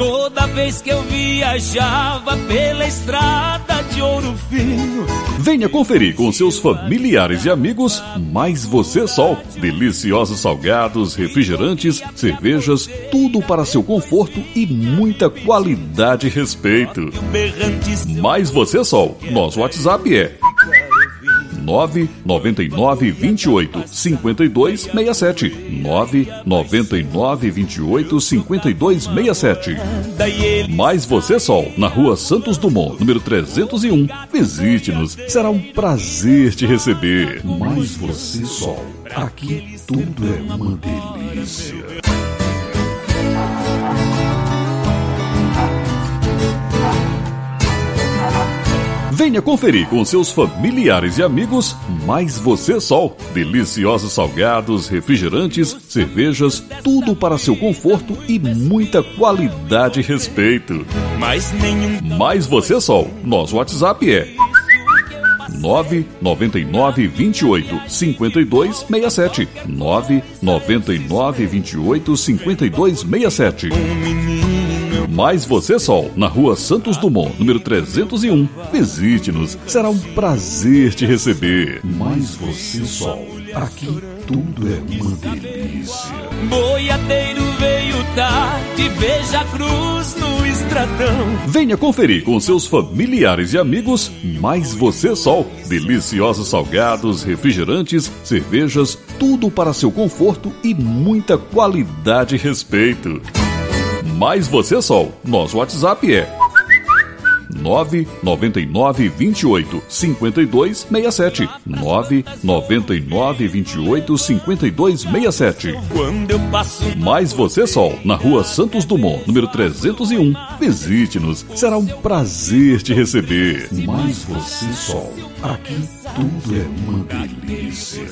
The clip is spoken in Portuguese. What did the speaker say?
Toda vez que eu viajava pela estrada de ouro fino. Venha conferir com seus familiares e amigos Mais Você Sol. Deliciosos salgados, refrigerantes, cervejas, tudo para seu conforto e muita qualidade e respeito. Mais Você Sol. Nosso WhatsApp é 999 28 52 67. 999 28 52 67. Mais você Sol, na rua Santos Dumont, número 301. Visite-nos, será um prazer te receber. Mais você Sol, aqui tudo é uma delícia. Venha conferir com seus familiares e amigos Mais Você Sol. Deliciosos salgados, refrigerantes, cervejas, tudo para seu conforto e muita qualidade e respeito. Mais nenhum. Mais Você Sol. Nosso WhatsApp é 999 28 52 67. 999 28 52 67. Mais Você Sol, na rua Santos Dumont, número 301. Visite-nos, será um prazer te receber. Mais Você Sol, aqui tudo é uma delícia. Boiadeiro veio tarde, veja a cruz no estradão. Venha conferir com seus familiares e amigos Mais Você Sol. Deliciosos salgados, refrigerantes, cervejas, tudo para seu conforto e muita qualidade e respeito. Mais Você Sol. Nosso WhatsApp é 999 28 52 67. 999 28 52 67. Quando eu passo. Mais Você Sol, na rua Santos Dumont, número 301. Visite-nos, será um prazer te receber. Mais Você Sol, aqui tudo é uma delícia.